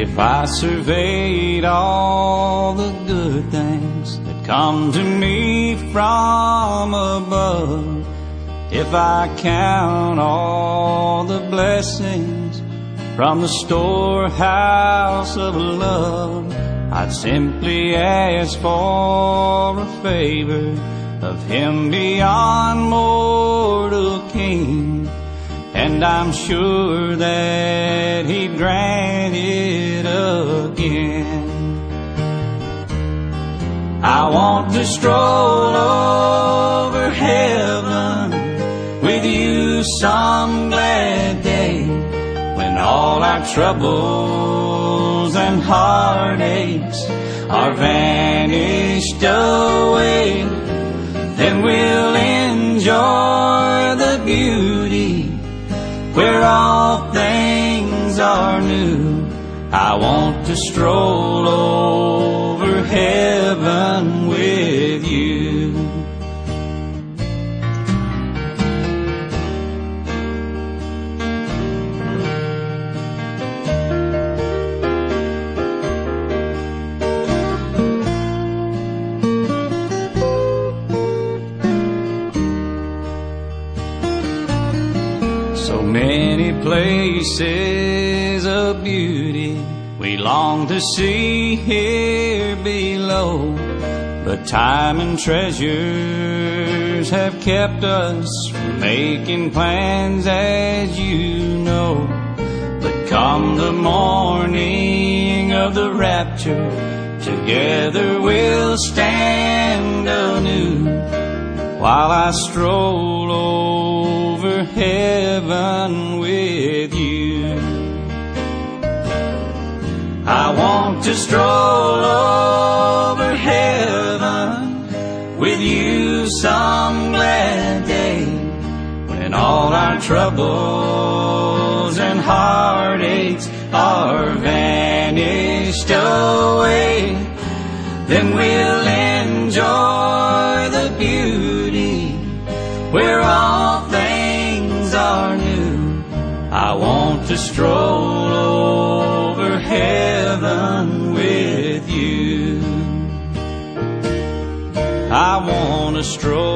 If I surveyed all the good things that come to me from above, if I count all the blessings from the storehouse of love, I'd simply ask for a favor of Him beyond mortal king. And I'm sure that He'd grant it again. I want to stroll over heaven with you some glad day when all our troubles and heartaches are vanished away. Then we'll enjoy where all things are new. I want to stroll over heaven with you. Many places of beauty we long to see here below. But time and treasures have kept us from making plans as you know. But come the morning of the rapture, together we'll stand anew while I stroll over heaven with you. I want to stroll over heaven with you some glad day when all our troubles and heartaches are vanished away. Then we'll are new. I want to stroll over heaven with you. I want to stroll